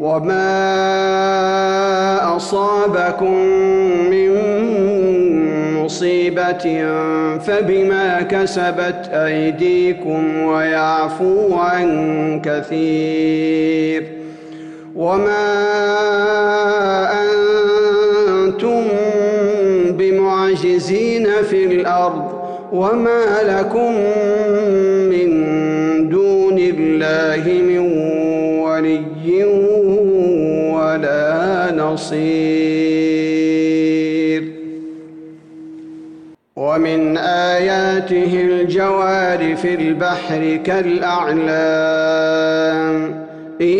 وما أصابكم من مصيبة فبما كسبت أيديكم ويعفو عن كثير وما أنتم بمعجزين في الأرض وما لكم من دون الله من ولي ولا نصير. ومن آياته الجوار في البحر كالأعلام. إن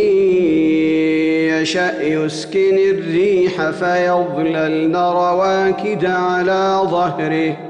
يشأ يسكن الريح فيظللن رواكد على ظهره.